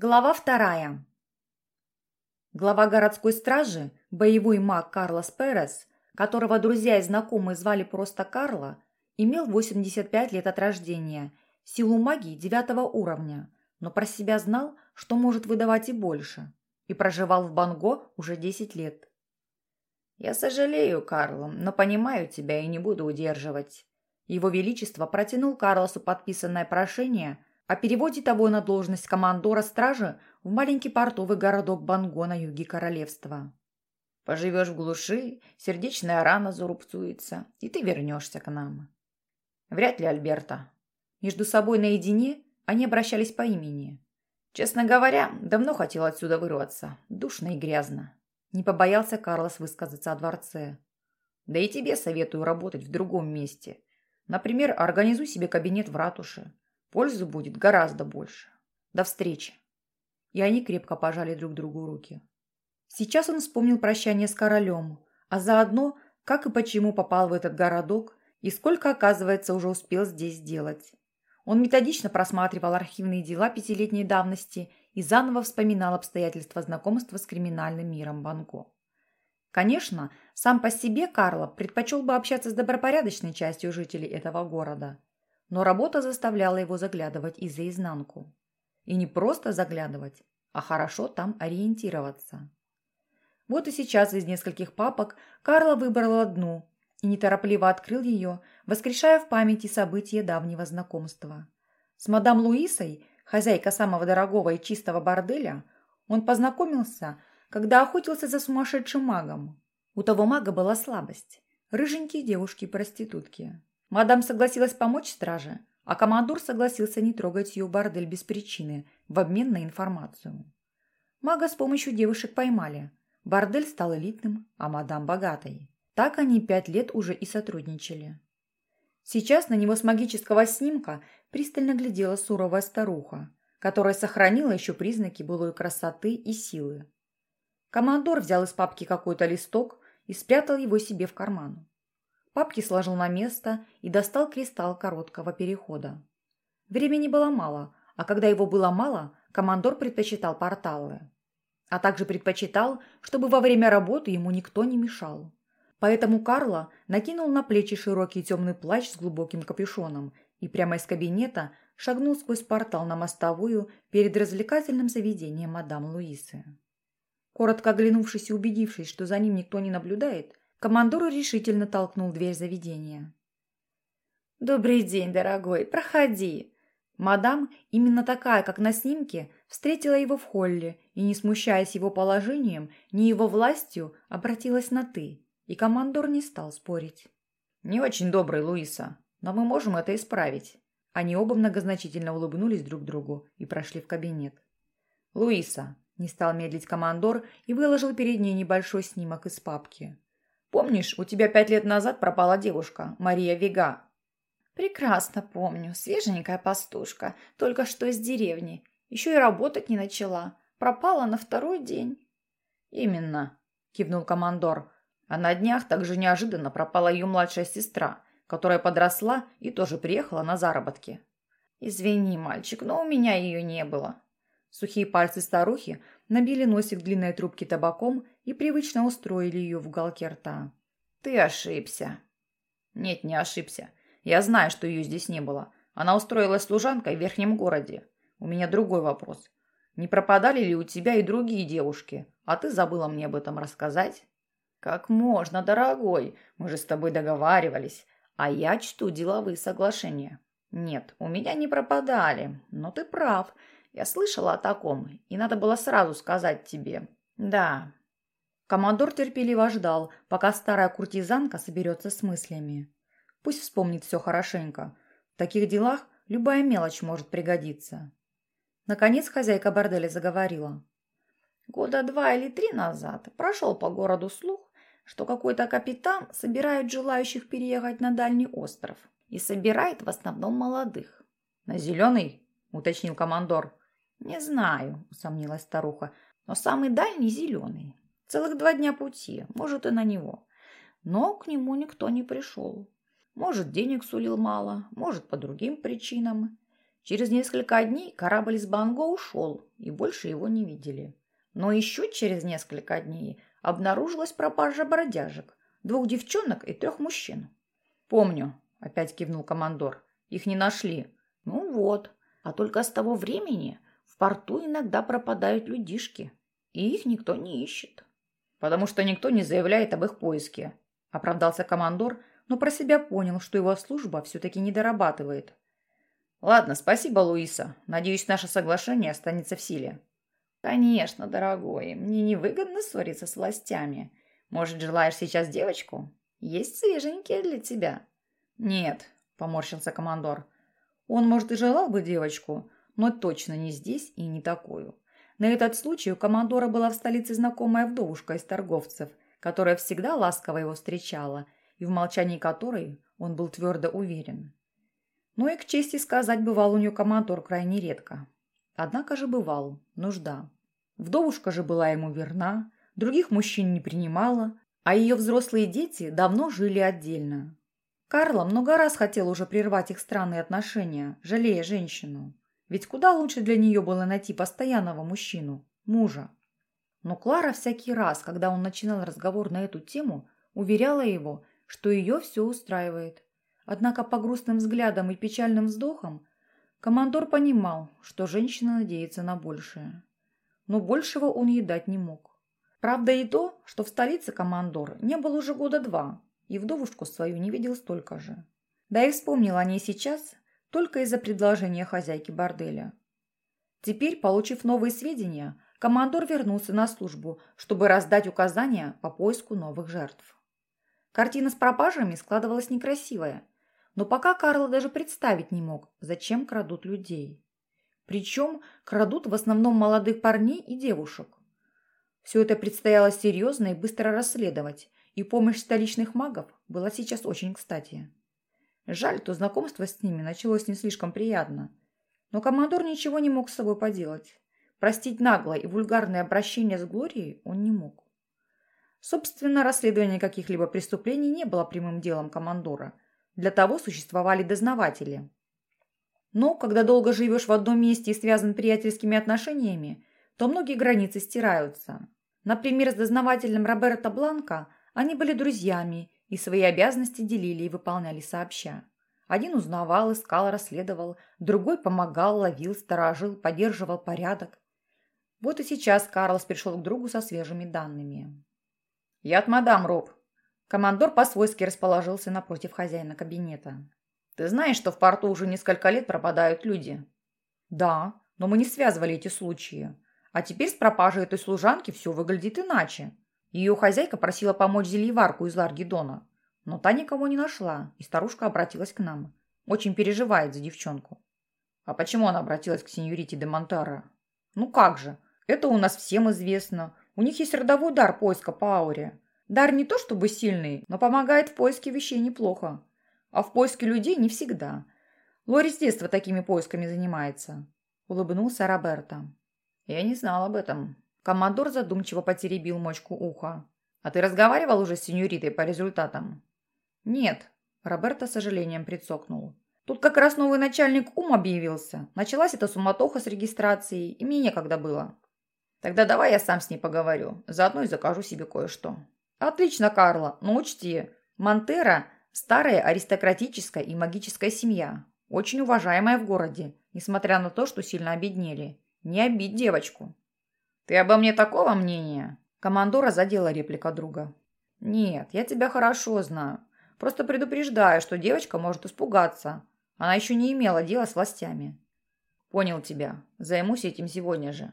Глава вторая. Глава городской стражи, боевой маг Карлос Перес, которого друзья и знакомые звали просто Карло, имел 85 лет от рождения, силу магии девятого уровня, но про себя знал, что может выдавать и больше, и проживал в Банго уже 10 лет. «Я сожалею, Карло, но понимаю тебя и не буду удерживать». Его Величество протянул Карлосу подписанное прошение – о переводе того на должность командора стражи в маленький портовый городок Банго на юге королевства. Поживешь в глуши, сердечная рана зарубцуется, и ты вернешься к нам. Вряд ли, Альберта. Между собой наедине они обращались по имени. Честно говоря, давно хотел отсюда вырваться. Душно и грязно. Не побоялся Карлос высказаться о дворце. Да и тебе советую работать в другом месте. Например, организуй себе кабинет в ратуше. Пользы будет гораздо больше. До встречи. И они крепко пожали друг другу руки. Сейчас он вспомнил прощание с королем, а заодно, как и почему попал в этот городок и сколько, оказывается, уже успел здесь сделать. Он методично просматривал архивные дела пятилетней давности и заново вспоминал обстоятельства знакомства с криминальным миром Банко. Конечно, сам по себе Карло предпочел бы общаться с добропорядочной частью жителей этого города – но работа заставляла его заглядывать и за изнанку. И не просто заглядывать, а хорошо там ориентироваться. Вот и сейчас из нескольких папок Карла выбрал одну и неторопливо открыл ее, воскрешая в памяти события давнего знакомства. С мадам Луисой, хозяйкой самого дорогого и чистого борделя, он познакомился, когда охотился за сумасшедшим магом. У того мага была слабость – рыженькие девушки-проститутки. Мадам согласилась помочь страже, а командор согласился не трогать ее бордель без причины в обмен на информацию. Мага с помощью девушек поймали. Бордель стал элитным, а мадам богатой. Так они пять лет уже и сотрудничали. Сейчас на него с магического снимка пристально глядела суровая старуха, которая сохранила еще признаки былой красоты и силы. Командор взял из папки какой-то листок и спрятал его себе в карман. Папки сложил на место и достал кристалл короткого перехода. Времени было мало, а когда его было мало, командор предпочитал порталы. А также предпочитал, чтобы во время работы ему никто не мешал. Поэтому Карло накинул на плечи широкий темный плащ с глубоким капюшоном и прямо из кабинета шагнул сквозь портал на мостовую перед развлекательным заведением мадам Луисы. Коротко оглянувшись и убедившись, что за ним никто не наблюдает, Командор решительно толкнул дверь заведения. «Добрый день, дорогой, проходи!» Мадам, именно такая, как на снимке, встретила его в холле и, не смущаясь его положением, ни его властью, обратилась на «ты», и командор не стал спорить. «Не очень добрый, Луиса, но мы можем это исправить». Они оба многозначительно улыбнулись друг другу и прошли в кабинет. «Луиса», – не стал медлить командор и выложил перед ней небольшой снимок из папки. Помнишь, у тебя пять лет назад пропала девушка, Мария Вега?» «Прекрасно помню. Свеженькая пастушка, только что из деревни. Еще и работать не начала. Пропала на второй день». «Именно», – кивнул командор. А на днях также неожиданно пропала ее младшая сестра, которая подросла и тоже приехала на заработки. «Извини, мальчик, но у меня ее не было». Сухие пальцы старухи набили носик длинной трубки табаком и привычно устроили ее в уголке рта. «Ты ошибся». «Нет, не ошибся. Я знаю, что ее здесь не было. Она устроилась служанкой в верхнем городе. У меня другой вопрос. Не пропадали ли у тебя и другие девушки? А ты забыла мне об этом рассказать?» «Как можно, дорогой? Мы же с тобой договаривались. А я чту деловые соглашения». «Нет, у меня не пропадали. Но ты прав. Я слышала о таком, и надо было сразу сказать тебе. Да. Командор терпеливо ждал, пока старая куртизанка соберется с мыслями. Пусть вспомнит все хорошенько. В таких делах любая мелочь может пригодиться. Наконец хозяйка борделя заговорила. Года два или три назад прошел по городу слух, что какой-то капитан собирает желающих переехать на дальний остров и собирает в основном молодых. «На зеленый?» – уточнил командор. «Не знаю», – усомнилась старуха, – «но самый дальний зеленый. Целых два дня пути, может, и на него. Но к нему никто не пришел. Может, денег сулил мало, может, по другим причинам. Через несколько дней корабль из Банго ушел, и больше его не видели. Но еще через несколько дней обнаружилась пропажа бродяжек, двух девчонок и трех мужчин. «Помню», — опять кивнул командор, — «их не нашли». «Ну вот, а только с того времени порту иногда пропадают людишки, и их никто не ищет». «Потому что никто не заявляет об их поиске», — оправдался командор, но про себя понял, что его служба все-таки не дорабатывает. Ладно, спасибо, Луиса. Надеюсь, наше соглашение останется в силе. Конечно, дорогой. Мне невыгодно ссориться с властями. Может, желаешь сейчас девочку? Есть свеженькие для тебя. Нет, поморщился командор. Он, может, и желал бы девочку, но точно не здесь и не такую. На этот случай у командора была в столице знакомая вдовушка из торговцев, которая всегда ласково его встречала и в молчании которой он был твердо уверен. Но и к чести сказать, бывал у нее командор крайне редко. Однако же бывал, нужда. Вдовушка же была ему верна, других мужчин не принимала, а ее взрослые дети давно жили отдельно. Карла много раз хотел уже прервать их странные отношения, жалея женщину. Ведь куда лучше для нее было найти постоянного мужчину, мужа. Но Клара всякий раз, когда он начинал разговор на эту тему, уверяла его, что ее все устраивает. Однако по грустным взглядам и печальным вздохам командор понимал, что женщина надеется на большее. Но большего он ей дать не мог. Правда и то, что в столице командор не был уже года два, и вдовушку свою не видел столько же. Да и вспомнил о ней сейчас только из-за предложения хозяйки борделя. Теперь, получив новые сведения, командор вернулся на службу, чтобы раздать указания по поиску новых жертв. Картина с пропажами складывалась некрасивая – но пока Карл даже представить не мог, зачем крадут людей. Причем крадут в основном молодых парней и девушек. Все это предстояло серьезно и быстро расследовать, и помощь столичных магов была сейчас очень кстати. Жаль, то знакомство с ними началось не слишком приятно. Но командор ничего не мог с собой поделать. Простить наглое и вульгарное обращение с Глорией он не мог. Собственно, расследование каких-либо преступлений не было прямым делом командора – для того существовали дознаватели. Но когда долго живешь в одном месте и связан приятельскими отношениями, то многие границы стираются. Например, с дознавателем Роберто Бланко они были друзьями и свои обязанности делили и выполняли сообща. Один узнавал, искал, расследовал, другой помогал, ловил, сторожил, поддерживал порядок. Вот и сейчас Карлос пришел к другу со свежими данными. «Я от мадам, Роб», Командор по-свойски расположился напротив хозяина кабинета. «Ты знаешь, что в порту уже несколько лет пропадают люди?» «Да, но мы не связывали эти случаи. А теперь с пропажей этой служанки все выглядит иначе. Ее хозяйка просила помочь зельеварку из Ларгидона. Но та никого не нашла, и старушка обратилась к нам. Очень переживает за девчонку». «А почему она обратилась к сеньорите де Монтара?» «Ну как же, это у нас всем известно. У них есть родовой дар поиска по ауре. Дар не то чтобы сильный, но помогает в поиске вещей неплохо. А в поиске людей не всегда. Лори с детства такими поисками занимается. Улыбнулся Роберто. Я не знал об этом. Командор задумчиво потеребил мочку уха. А ты разговаривал уже с сеньоритой по результатам? Нет. Роберто с сожалением прицокнул. Тут как раз новый начальник ум объявился. Началась эта суматоха с регистрацией, и мне некогда было. Тогда давай я сам с ней поговорю. Заодно и закажу себе кое-что. «Отлично, Карла, но учти, Монтера – старая аристократическая и магическая семья, очень уважаемая в городе, несмотря на то, что сильно обеднели. Не обидь девочку». «Ты обо мне такого мнения?» Командора задела реплика друга. «Нет, я тебя хорошо знаю. Просто предупреждаю, что девочка может испугаться. Она еще не имела дела с властями». «Понял тебя. Займусь этим сегодня же».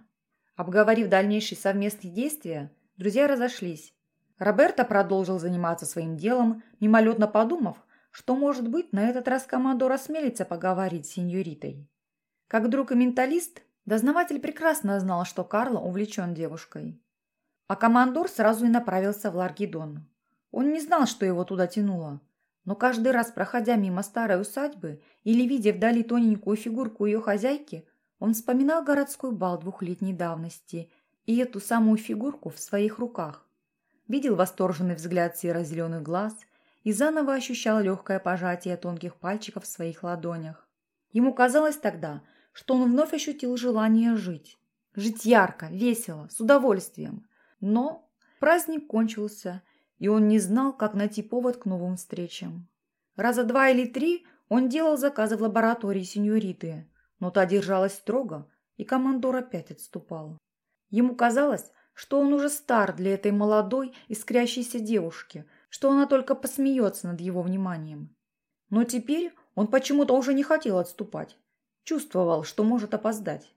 Обговорив дальнейшие совместные действия, друзья разошлись, Роберто продолжил заниматься своим делом, мимолетно подумав, что, может быть, на этот раз командор осмелится поговорить с сеньоритой. Как друг и менталист, дознаватель прекрасно знал, что Карло увлечен девушкой. А командор сразу и направился в Ларгидон. Он не знал, что его туда тянуло, но каждый раз, проходя мимо старой усадьбы или видя вдали тоненькую фигурку ее хозяйки, он вспоминал городской бал двухлетней давности и эту самую фигурку в своих руках видел восторженный взгляд серо-зеленых глаз и заново ощущал легкое пожатие тонких пальчиков в своих ладонях. Ему казалось тогда, что он вновь ощутил желание жить. Жить ярко, весело, с удовольствием. Но праздник кончился, и он не знал, как найти повод к новым встречам. Раза два или три он делал заказы в лаборатории сеньориты, но та держалась строго, и командор опять отступал. Ему казалось, что он уже стар для этой молодой, искрящейся девушки, что она только посмеется над его вниманием. Но теперь он почему-то уже не хотел отступать. Чувствовал, что может опоздать.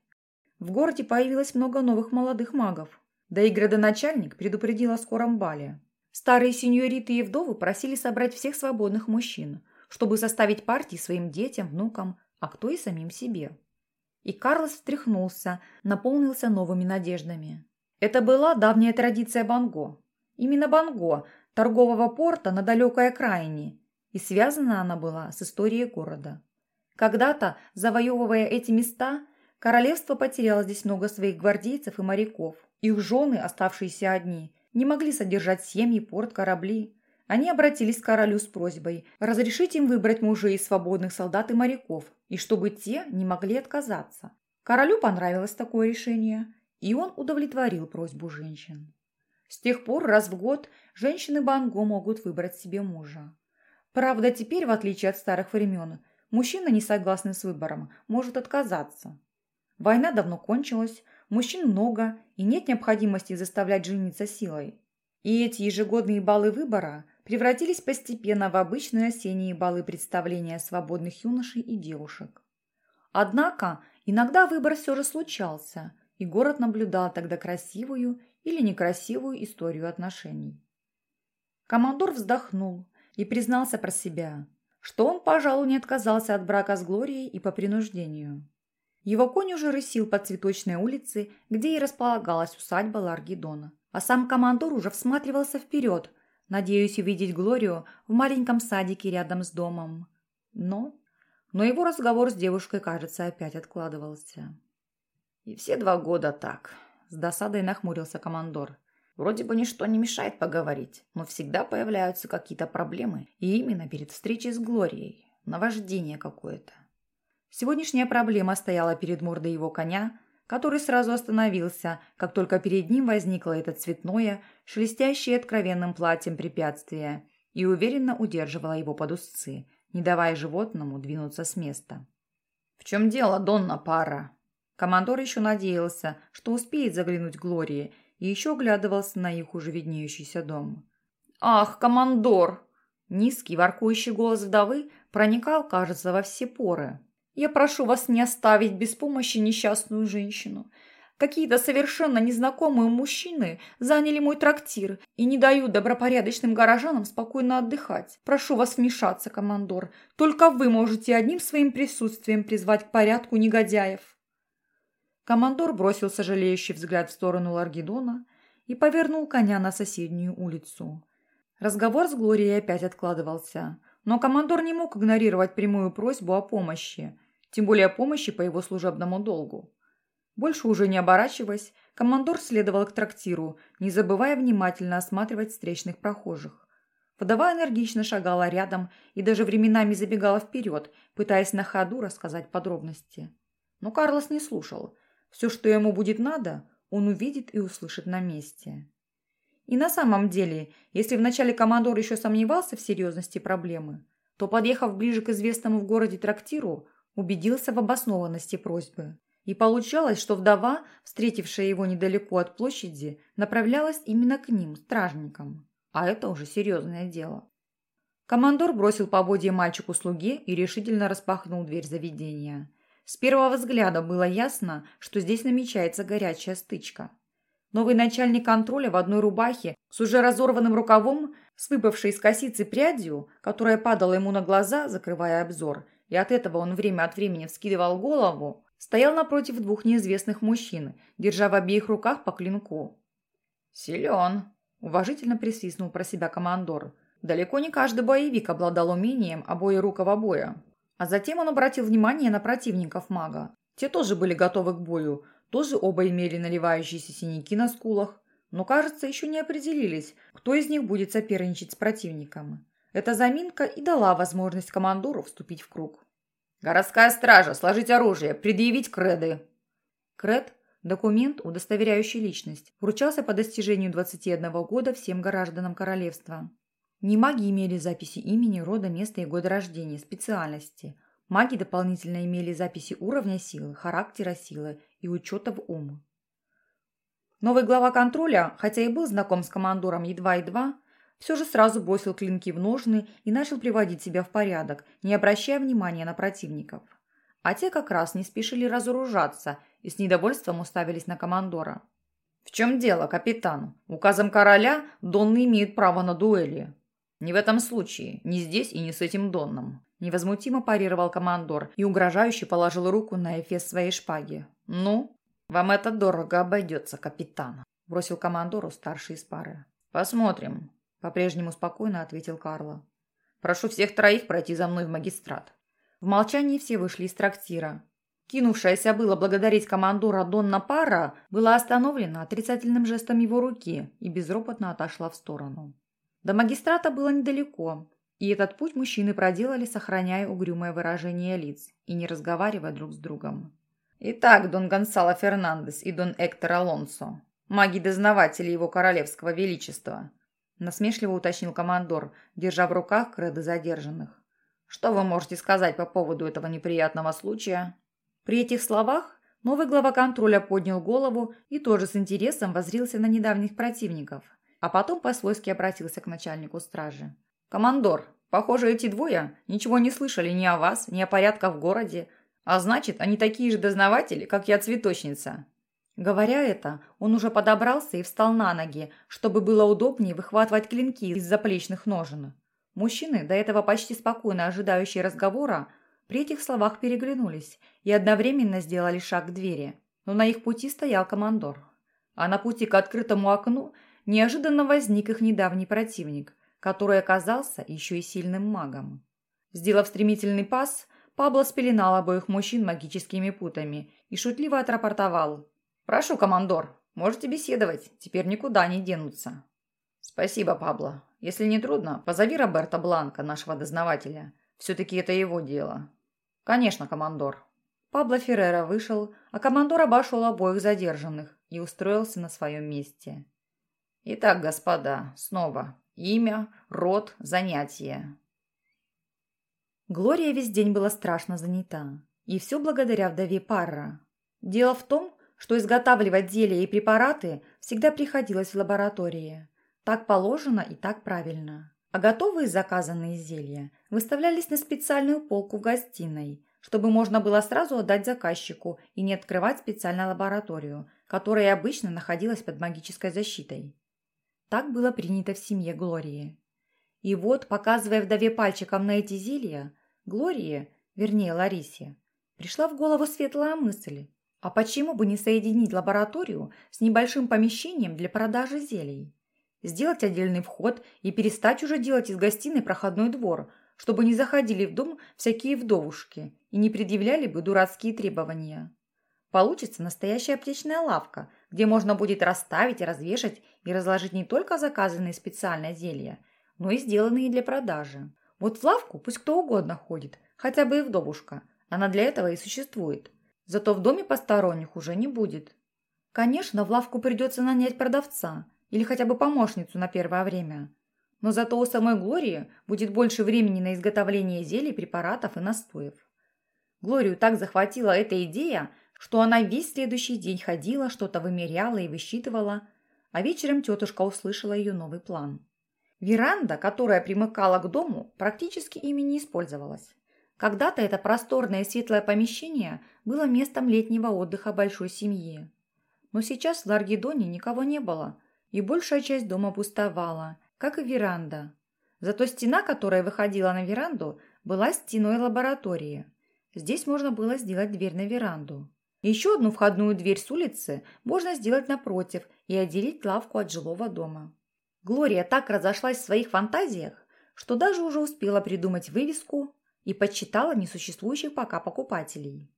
В городе появилось много новых молодых магов. Да и градоначальник предупредил о скором бале. Старые сеньориты и вдовы просили собрать всех свободных мужчин, чтобы составить партии своим детям, внукам, а кто и самим себе. И Карлос встряхнулся, наполнился новыми надеждами. Это была давняя традиция Банго. Именно Банго, торгового порта на далекой окраине, и связана она была с историей города. Когда-то, завоевывая эти места, королевство потеряло здесь много своих гвардейцев и моряков. Их жены, оставшиеся одни, не могли содержать семьи, порт, корабли. Они обратились к королю с просьбой разрешить им выбрать мужей из свободных солдат и моряков, и чтобы те не могли отказаться. Королю понравилось такое решение, и он удовлетворил просьбу женщин. С тех пор раз в год женщины Банго могут выбрать себе мужа. Правда, теперь, в отличие от старых времен, мужчина, не согласный с выбором, может отказаться. Война давно кончилась, мужчин много, и нет необходимости заставлять жениться силой. И эти ежегодные балы выбора превратились постепенно в обычные осенние балы представления свободных юношей и девушек. Однако иногда выбор все же случался, и город наблюдал тогда красивую или некрасивую историю отношений. Командор вздохнул и признался про себя, что он, пожалуй, не отказался от брака с Глорией и по принуждению. Его конь уже рысил по цветочной улице, где и располагалась усадьба Ларгидона. А сам командор уже всматривался вперед, надеясь увидеть Глорию в маленьком садике рядом с домом. Но... Но его разговор с девушкой, кажется, опять откладывался. «И все два года так», – с досадой нахмурился командор. «Вроде бы ничто не мешает поговорить, но всегда появляются какие-то проблемы, и именно перед встречей с Глорией. Наваждение какое-то». Сегодняшняя проблема стояла перед мордой его коня, который сразу остановился, как только перед ним возникло это цветное, шелестящее откровенным платьем препятствие, и уверенно удерживала его под узцы, не давая животному двинуться с места. «В чем дело, Донна Пара?» Командор еще надеялся, что успеет заглянуть Глории, и еще оглядывался на их уже виднеющийся дом. «Ах, командор!» Низкий, воркующий голос вдовы проникал, кажется, во все поры. Я прошу вас не оставить без помощи несчастную женщину. Какие-то совершенно незнакомые мужчины заняли мой трактир и не дают добропорядочным горожанам спокойно отдыхать. Прошу вас вмешаться, командор. Только вы можете одним своим присутствием призвать к порядку негодяев». Командор бросил сожалеющий взгляд в сторону Ларгидона и повернул коня на соседнюю улицу. Разговор с Глорией опять откладывался – но командор не мог игнорировать прямую просьбу о помощи, тем более о помощи по его служебному долгу. Больше уже не оборачиваясь, командор следовал к трактиру, не забывая внимательно осматривать встречных прохожих. Вдова энергично шагала рядом и даже временами забегала вперед, пытаясь на ходу рассказать подробности. Но Карлос не слушал. Все, что ему будет надо, он увидит и услышит на месте. И на самом деле, если вначале командор еще сомневался в серьезности проблемы, то, подъехав ближе к известному в городе трактиру, убедился в обоснованности просьбы. И получалось, что вдова, встретившая его недалеко от площади, направлялась именно к ним, стражникам. А это уже серьезное дело. Командор бросил поводье мальчику-слуге и решительно распахнул дверь заведения. С первого взгляда было ясно, что здесь намечается горячая стычка. Новый начальник контроля в одной рубахе с уже разорванным рукавом, с выпавшей из косицы прядью, которая падала ему на глаза, закрывая обзор, и от этого он время от времени вскидывал голову, стоял напротив двух неизвестных мужчин, держа в обеих руках по клинку. «Силен!» – уважительно присвистнул про себя командор. Далеко не каждый боевик обладал умением обоерукого боя. А затем он обратил внимание на противников мага. Те тоже были готовы к бою, тоже оба имели наливающиеся синяки на скулах, но, кажется, еще не определились, кто из них будет соперничать с противником. Эта заминка и дала возможность командору вступить в круг. «Городская стража, сложить оружие, предъявить креды!» Кред – документ, удостоверяющий личность, вручался по достижению 21 года всем гражданам королевства. Не маги имели записи имени, рода, места и года рождения, специальности. Маги дополнительно имели записи уровня силы, характера силы и учета в ум. Новый глава контроля, хотя и был знаком с командором едва-едва, все же сразу бросил клинки в ножны и начал приводить себя в порядок, не обращая внимания на противников. А те как раз не спешили разоружаться и с недовольством уставились на командора. «В чем дело, капитан? Указом короля Донны имеют право на дуэли». «Не в этом случае, не здесь и не с этим Донном», – невозмутимо парировал командор и угрожающе положил руку на эфес своей шпаги. «Ну, вам это дорого обойдется, капитан», – бросил командору старший из пары. «Посмотрим», – по-прежнему спокойно ответил Карло. «Прошу всех троих пройти за мной в магистрат». В молчании все вышли из трактира. Кинувшаяся было благодарить командора Донна Пара была остановлена отрицательным жестом его руки и безропотно отошла в сторону. До магистрата было недалеко, и этот путь мужчины проделали, сохраняя угрюмое выражение лиц и не разговаривая друг с другом. «Итак, Дон Гонсало Фернандес и Дон Эктор Алонсо, маги-дознаватели его королевского величества», насмешливо уточнил командор, держа в руках креды задержанных. «Что вы можете сказать по поводу этого неприятного случая?» При этих словах новый глава контроля поднял голову и тоже с интересом возрился на недавних противников – а потом по-свойски обратился к начальнику стражи. «Командор, похоже, эти двое ничего не слышали ни о вас, ни о порядках в городе, а значит, они такие же дознаватели, как я цветочница». Говоря это, он уже подобрался и встал на ноги, чтобы было удобнее выхватывать клинки из заплечных ножен. Мужчины, до этого почти спокойно ожидающие разговора, при этих словах переглянулись и одновременно сделали шаг к двери. Но на их пути стоял командор. А на пути к открытому окну неожиданно возник их недавний противник, который оказался еще и сильным магом. Сделав стремительный пас, Пабло спеленал обоих мужчин магическими путами и шутливо отрапортовал. «Прошу, командор, можете беседовать, теперь никуда не денутся». «Спасибо, Пабло. Если не трудно, позови Роберта Бланка, нашего дознавателя. Все-таки это его дело». «Конечно, командор». Пабло Феррера вышел, а командор обошел обоих задержанных и устроился на своем месте. Итак, господа, снова имя, род, занятие. Глория весь день была страшно занята. И все благодаря вдове Парра. Дело в том, что изготавливать зелья и препараты всегда приходилось в лаборатории. Так положено и так правильно. А готовые заказанные зелья выставлялись на специальную полку в гостиной, чтобы можно было сразу отдать заказчику и не открывать специальную лабораторию, которая обычно находилась под магической защитой. Так было принято в семье Глории. И вот, показывая вдове пальчиком на эти зелья, Глории, вернее Ларисе, пришла в голову светлая мысль. А почему бы не соединить лабораторию с небольшим помещением для продажи зелий? Сделать отдельный вход и перестать уже делать из гостиной проходной двор, чтобы не заходили в дом всякие вдовушки и не предъявляли бы дурацкие требования. Получится настоящая аптечная лавка, где можно будет расставить, развешать и разложить не только заказанные специально зелья, но и сделанные для продажи. Вот в лавку пусть кто угодно ходит, хотя бы и вдовушка. Она для этого и существует. Зато в доме посторонних уже не будет. Конечно, в лавку придется нанять продавца или хотя бы помощницу на первое время. Но зато у самой Глории будет больше времени на изготовление зелий, препаратов и настоев. Глорию так захватила эта идея, что она весь следующий день ходила, что-то вымеряла и высчитывала, а вечером тетушка услышала ее новый план. Веранда, которая примыкала к дому, практически ими не использовалась. Когда-то это просторное светлое помещение было местом летнего отдыха большой семьи. Но сейчас в Ларгидоне никого не было, и большая часть дома пустовала, как и веранда. Зато стена, которая выходила на веранду, была стеной лаборатории. Здесь можно было сделать дверь на веранду. Еще одну входную дверь с улицы можно сделать напротив и отделить лавку от жилого дома. Глория так разошлась в своих фантазиях, что даже уже успела придумать вывеску и подсчитала несуществующих пока покупателей.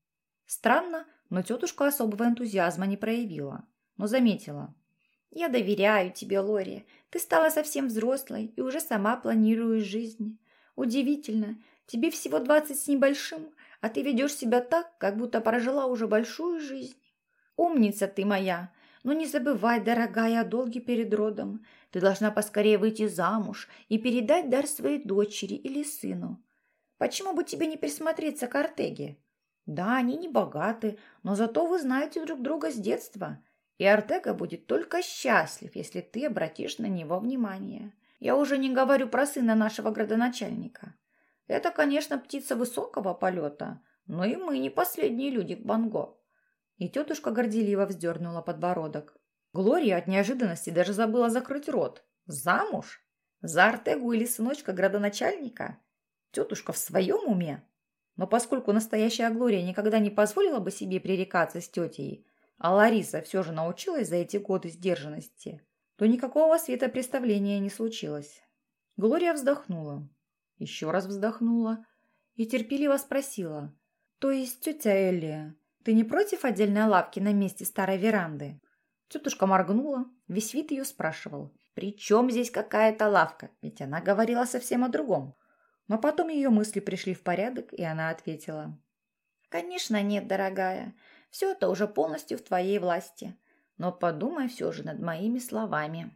Странно, но тетушка особого энтузиазма не проявила, но заметила. «Я доверяю тебе, Лори. Ты стала совсем взрослой и уже сама планируешь жизнь. Удивительно, тебе всего двадцать с небольшим, а ты ведешь себя так, как будто прожила уже большую жизнь. Умница ты моя, но не забывай, дорогая, о долге перед родом. Ты должна поскорее выйти замуж и передать дар своей дочери или сыну. Почему бы тебе не присмотреться к Артеге? Да, они не богаты, но зато вы знаете друг друга с детства, и Артега будет только счастлив, если ты обратишь на него внимание. Я уже не говорю про сына нашего градоначальника. Это, конечно, птица высокого полета, но и мы не последние люди в Банго. И тетушка горделиво вздернула подбородок. Глория от неожиданности даже забыла закрыть рот. Замуж? За Артегу или сыночка градоначальника? Тетушка в своем уме? Но поскольку настоящая Глория никогда не позволила бы себе пререкаться с тетей, а Лариса все же научилась за эти годы сдержанности, то никакого светопреставления не случилось. Глория вздохнула, еще раз вздохнула и терпеливо спросила. «То есть, тетя Элли, ты не против отдельной лавки на месте старой веранды?» Тетушка моргнула, весь вид ее спрашивал. «При чем здесь какая-то лавка? Ведь она говорила совсем о другом». Но потом ее мысли пришли в порядок, и она ответила. «Конечно нет, дорогая. Все это уже полностью в твоей власти но подумай все же над моими словами».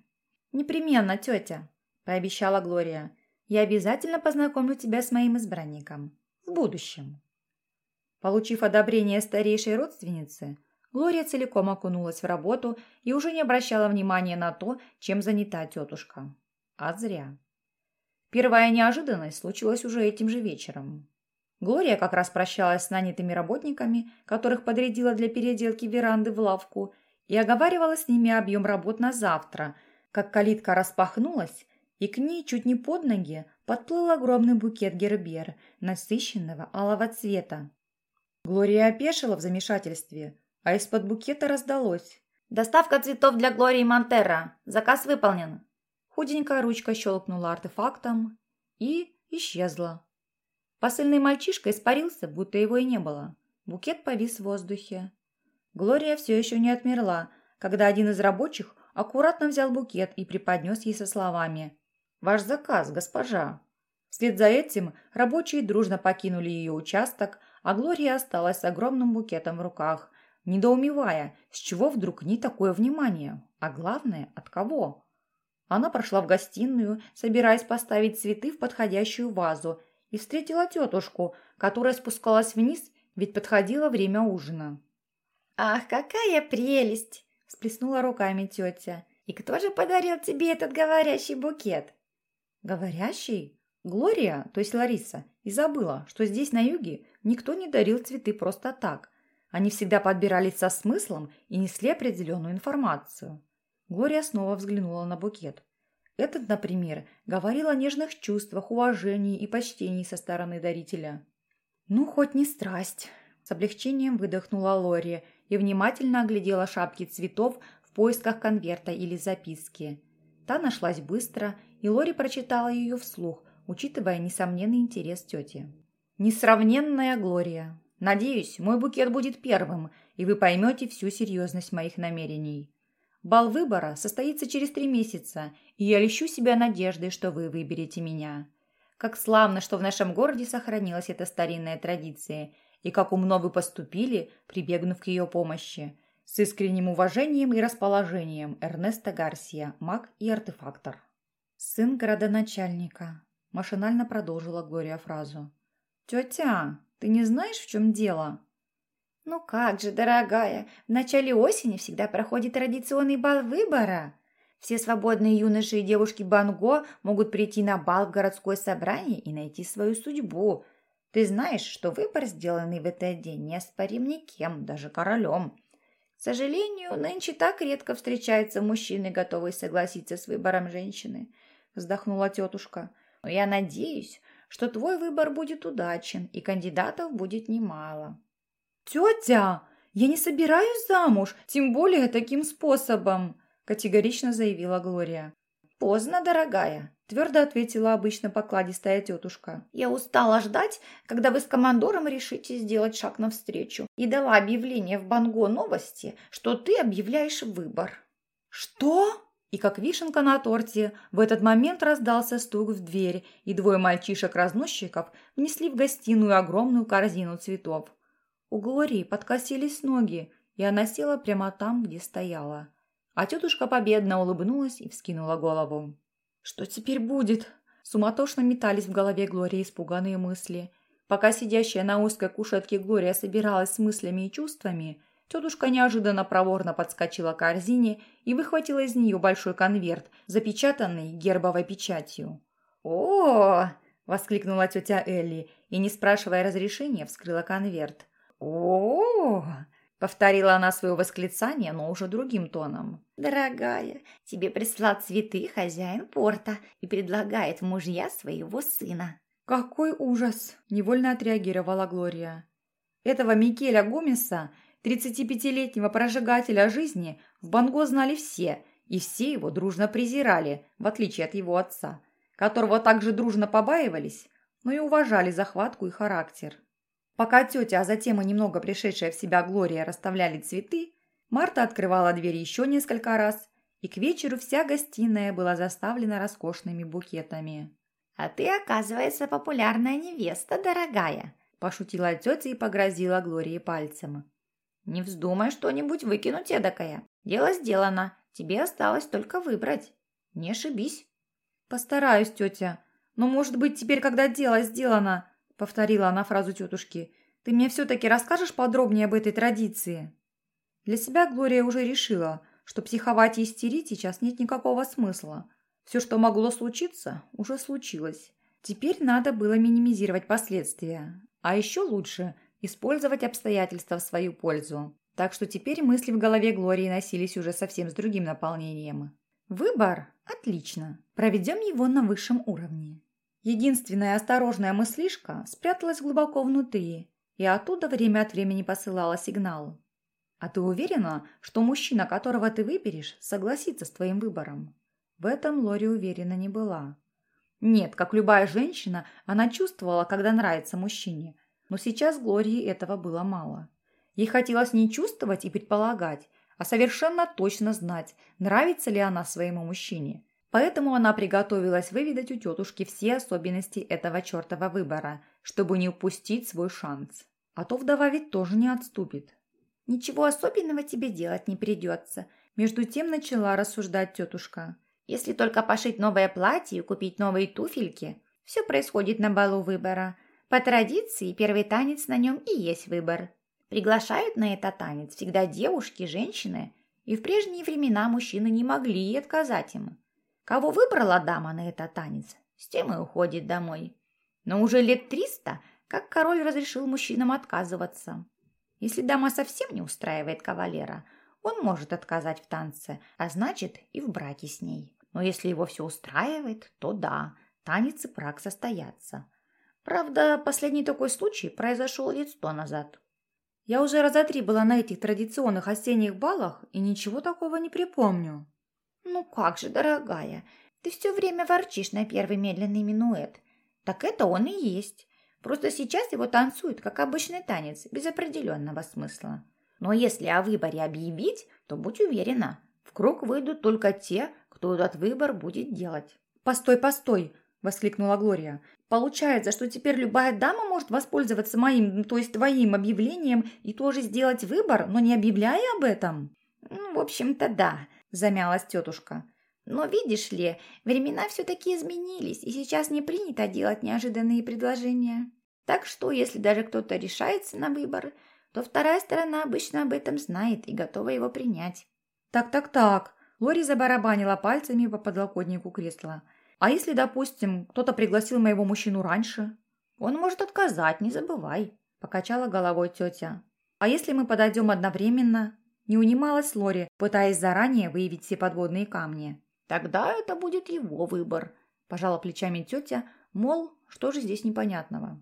«Непременно, тетя», – пообещала Глория. «Я обязательно познакомлю тебя с моим избранником. В будущем». Получив одобрение старейшей родственницы, Глория целиком окунулась в работу и уже не обращала внимания на то, чем занята тетушка. А зря. Первая неожиданность случилась уже этим же вечером. Глория как раз прощалась с нанятыми работниками, которых подрядила для переделки веранды в лавку, и оговаривала с ними объем работ на завтра, как калитка распахнулась, и к ней чуть не под ноги подплыл огромный букет гербер насыщенного алого цвета. Глория опешила в замешательстве, а из-под букета раздалось. «Доставка цветов для Глории Монтерра. Заказ выполнен». Худенькая ручка щелкнула артефактом и исчезла. Посыльный мальчишка испарился, будто его и не было. Букет повис в воздухе. Глория все еще не отмерла, когда один из рабочих аккуратно взял букет и преподнес ей со словами «Ваш заказ, госпожа». Вслед за этим рабочие дружно покинули ее участок, а Глория осталась с огромным букетом в руках, недоумевая, с чего вдруг не такое внимание, а главное, от кого. Она прошла в гостиную, собираясь поставить цветы в подходящую вазу, и встретила тетушку, которая спускалась вниз, ведь подходило время ужина. «Ах, какая прелесть!» – всплеснула руками тетя. «И кто же подарил тебе этот говорящий букет?» «Говорящий?» Глория, то есть Лариса, и забыла, что здесь, на юге, никто не дарил цветы просто так. Они всегда подбирались со смыслом и несли определенную информацию. Глория снова взглянула на букет. Этот, например, говорил о нежных чувствах, уважении и почтении со стороны дарителя. «Ну, хоть не страсть», – с облегчением выдохнула Лори и внимательно оглядела шапки цветов в поисках конверта или записки. Та нашлась быстро, и Лори прочитала ее вслух, учитывая несомненный интерес тети. «Несравненная Глория. Надеюсь, мой букет будет первым, и вы поймете всю серьезность моих намерений. Бал выбора состоится через три месяца, и я лещу себя надеждой, что вы выберете меня. Как славно, что в нашем городе сохранилась эта старинная традиция – и как умно вы поступили, прибегнув к ее помощи. С искренним уважением и расположением Эрнеста Гарсия, маг и артефактор. «Сын градоначальника», – машинально продолжила Глория фразу. «Тетя, ты не знаешь, в чем дело?» «Ну как же, дорогая, в начале осени всегда проходит традиционный бал выбора. Все свободные юноши и девушки Банго могут прийти на бал в городское собрание и найти свою судьбу, ты знаешь, что выбор, сделанный в этот день, неоспорим никем, даже королем. К сожалению, нынче так редко встречаются мужчины, готовые согласиться с выбором женщины, вздохнула тетушка. Но я надеюсь, что твой выбор будет удачен, и кандидатов будет немало. Тетя, я не собираюсь замуж, тем более таким способом, категорично заявила Глория. Поздно, дорогая. Твердо ответила обычно покладистая тетушка. «Я устала ждать, когда вы с командором решите сделать шаг навстречу, и дала объявление в Банго новости, что ты объявляешь выбор». «Что?» И как вишенка на торте, в этот момент раздался стук в дверь, и двое мальчишек-разносчиков внесли в гостиную огромную корзину цветов. У Глории подкосились ноги, и она села прямо там, где стояла. А тетушка победно улыбнулась и вскинула голову. «Что теперь будет?» Суматошно метались в голове Глории испуганные мысли. Пока сидящая на узкой кушетке Глория собиралась с мыслями и чувствами, тетушка неожиданно проворно подскочила к корзине и выхватила из нее большой конверт, запечатанный гербовой печатью. «О!» – воскликнула тетя Элли и, не спрашивая разрешения, вскрыла конверт. «О!», Повторила она свое восклицание, но уже другим тоном. «Дорогая, тебе прислал цветы хозяин порта и предлагает мужья своего сына». «Какой ужас!» – невольно отреагировала Глория. Этого Микеля Гомеса, 35-летнего прожигателя жизни, в Банго знали все, и все его дружно презирали, в отличие от его отца, которого также дружно побаивались, но и уважали захватку и характер. Пока тетя, а затем и немного пришедшая в себя Глория расставляли цветы, Марта открывала дверь еще несколько раз, и к вечеру вся гостиная была заставлена роскошными букетами. «А ты, оказывается, популярная невеста, дорогая», – пошутила тетя и погрозила Глории пальцем. «Не вздумай что-нибудь выкинуть эдакое. Дело сделано, тебе осталось только выбрать. Не ошибись». «Постараюсь, тетя. Но, может быть, теперь, когда дело сделано, – повторила она фразу тетушки. «Ты мне все-таки расскажешь подробнее об этой традиции?» Для себя Глория уже решила, что психовать и истерить сейчас нет никакого смысла. Все, что могло случиться, уже случилось. Теперь надо было минимизировать последствия. А еще лучше – использовать обстоятельства в свою пользу. Так что теперь мысли в голове Глории носились уже совсем с другим наполнением. Выбор – отлично. Проведем его на высшем уровне. Единственная осторожная мыслишка спряталась глубоко внутри и оттуда время от времени посылала сигнал. «А ты уверена, что мужчина, которого ты выберешь, согласится с твоим выбором?» В этом Лори уверена не была. Нет, как любая женщина, она чувствовала, когда нравится мужчине. Но сейчас Глории этого было мало. Ей хотелось не чувствовать и предполагать, а совершенно точно знать, нравится ли она своему мужчине. Поэтому она приготовилась выведать у тетушки все особенности этого чертова выбора, чтобы не упустить свой шанс. А то вдова ведь тоже не отступит. «Ничего особенного тебе делать не придется», между тем начала рассуждать тетушка. «Если только пошить новое платье и купить новые туфельки, все происходит на балу выбора. По традиции, первый танец на нем и есть выбор. Приглашают на этот танец всегда девушки, женщины, и в прежние времена мужчины не могли отказать им. Кого выбрала дама на этот танец, с тем и уходит домой. Но уже лет триста, как король разрешил мужчинам отказываться. Если дама совсем не устраивает кавалера, он может отказать в танце, а значит и в браке с ней. Но если его все устраивает, то да, танец и брак состоятся. Правда, последний такой случай произошел лет сто назад. Я уже раза три была на этих традиционных осенних балах и ничего такого не припомню. «Ну как же, дорогая, ты все время ворчишь на первый медленный минуэт. Так это он и есть. Просто сейчас его танцуют, как обычный танец, без определенного смысла. Но если о выборе объявить, то будь уверена, в круг выйдут только те, кто этот выбор будет делать». «Постой, постой!» – воскликнула Глория. «Получается, что теперь любая дама может воспользоваться моим, то есть твоим объявлением и тоже сделать выбор, но не объявляя об этом?» «Ну, в общем-то, да замялась тетушка. Но видишь ли, времена все-таки изменились, и сейчас не принято делать неожиданные предложения. Так что, если даже кто-то решается на выбор, то вторая сторона обычно об этом знает и готова его принять. Так-так-так. Лори забарабанила пальцами по подлокотнику кресла. А если, допустим, кто-то пригласил моего мужчину раньше? Он может отказать, не забывай, покачала головой тетя. А если мы подойдем одновременно? Не унималась Лори, пытаясь заранее выявить все подводные камни. «Тогда это будет его выбор», – пожала плечами тетя, мол, что же здесь непонятного.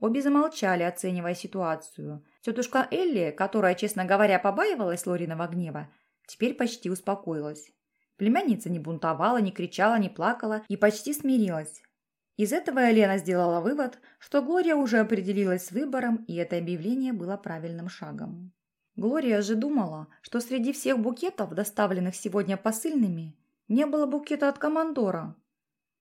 Обе замолчали, оценивая ситуацию. Тетушка Элли, которая, честно говоря, побаивалась Лориного гнева, теперь почти успокоилась. Племянница не бунтовала, не кричала, не плакала и почти смирилась. Из этого Елена сделала вывод, что Глория уже определилась с выбором, и это объявление было правильным шагом. Глория же думала, что среди всех букетов, доставленных сегодня посыльными, не было букета от командора.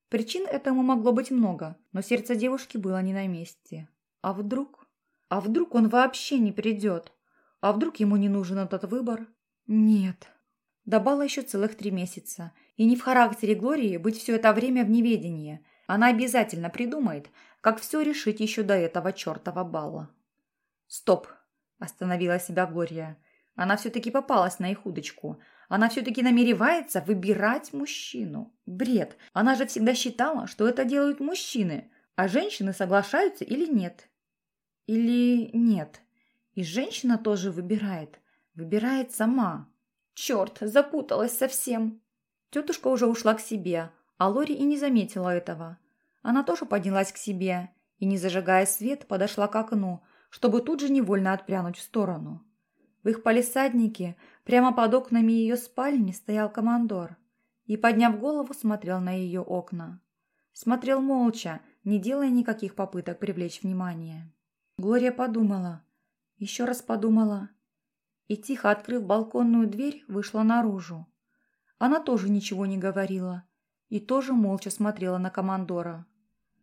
Причин этому могло быть много, но сердце девушки было не на месте. А вдруг? А вдруг он вообще не придет? А вдруг ему не нужен этот выбор? Нет. До еще целых три месяца. И не в характере Глории быть все это время в неведении. Она обязательно придумает, как все решить еще до этого чертова бала. Стоп! Остановила себя Глория. Она все-таки попалась на их удочку. Она все-таки намеревается выбирать мужчину. Бред. Она же всегда считала, что это делают мужчины, а женщины соглашаются или нет. Или нет. И женщина тоже выбирает. Выбирает сама. Черт, запуталась совсем. Тетушка уже ушла к себе, а Лори и не заметила этого. Она тоже поднялась к себе и, не зажигая свет, подошла к окну, чтобы тут же невольно отпрянуть в сторону. В их палисаднике, прямо под окнами ее спальни, стоял командор и, подняв голову, смотрел на ее окна. Смотрел молча, не делая никаких попыток привлечь внимание. Глория подумала, еще раз подумала и, тихо открыв балконную дверь, вышла наружу. Она тоже ничего не говорила и тоже молча смотрела на командора.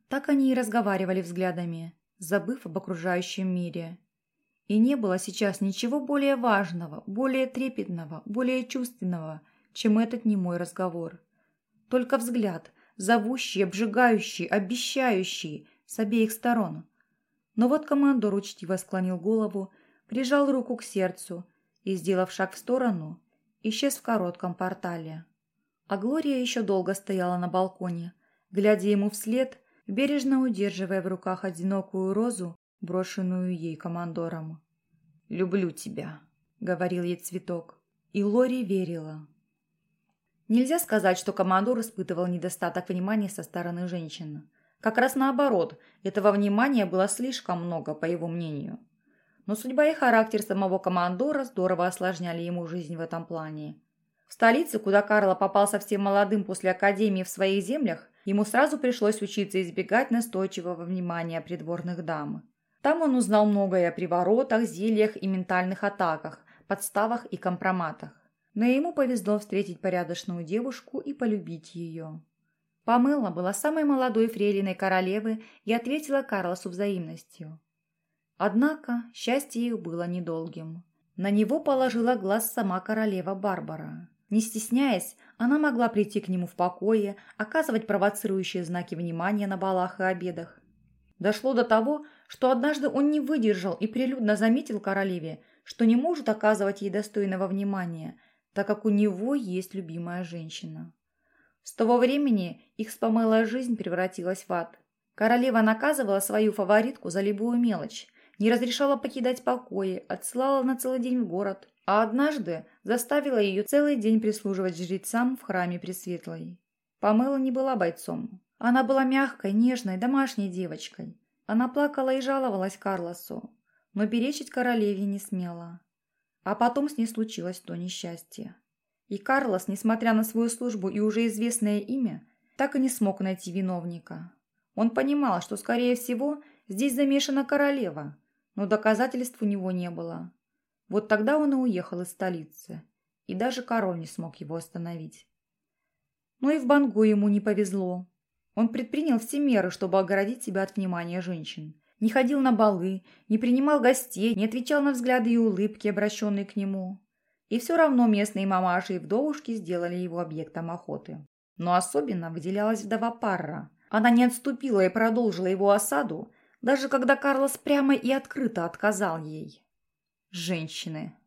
Так они и разговаривали взглядами забыв об окружающем мире. И не было сейчас ничего более важного, более трепетного, более чувственного, чем этот немой разговор. Только взгляд, зовущий, обжигающий, обещающий с обеих сторон. Но вот командор учтиво склонил голову, прижал руку к сердцу и, сделав шаг в сторону, исчез в коротком портале. А Глория еще долго стояла на балконе, глядя ему вслед бережно удерживая в руках одинокую розу, брошенную ей командором. «Люблю тебя», — говорил ей цветок. И Лори верила. Нельзя сказать, что командор испытывал недостаток внимания со стороны женщин. Как раз наоборот, этого внимания было слишком много, по его мнению. Но судьба и характер самого командора здорово осложняли ему жизнь в этом плане. В столице, куда Карло попал совсем молодым после академии в своих землях, Ему сразу пришлось учиться избегать настойчивого внимания придворных дам. Там он узнал многое о приворотах, зельях и ментальных атаках, подставах и компроматах. Но ему повезло встретить порядочную девушку и полюбить ее. Памела была самой молодой фрейлиной королевы и ответила Карлосу взаимностью. Однако счастье их было недолгим. На него положила глаз сама королева Барбара. Не стесняясь, она могла прийти к нему в покое, оказывать провоцирующие знаки внимания на балах и обедах. Дошло до того, что однажды он не выдержал и прилюдно заметил королеве, что не может оказывать ей достойного внимания, так как у него есть любимая женщина. С того времени их спомылая жизнь превратилась в ад. Королева наказывала свою фаворитку за любую мелочь, не разрешала покидать покои, отсылала на целый день в город, а однажды заставила ее целый день прислуживать жрецам в храме Пресветлой. Памела не была бойцом. Она была мягкой, нежной, домашней девочкой. Она плакала и жаловалась Карлосу, но перечить королеве не смела. А потом с ней случилось то несчастье. И Карлос, несмотря на свою службу и уже известное имя, так и не смог найти виновника. Он понимал, что, скорее всего, здесь замешана королева, но доказательств у него не было. Вот тогда он и уехал из столицы, и даже король не смог его остановить. Но и в Бангу ему не повезло. Он предпринял все меры, чтобы огородить себя от внимания женщин. Не ходил на балы, не принимал гостей, не отвечал на взгляды и улыбки, обращенные к нему. И все равно местные мамаши и вдовушки сделали его объектом охоты. Но особенно выделялась вдова Парра. Она не отступила и продолжила его осаду, даже когда Карлос прямо и открыто отказал ей. Женщины.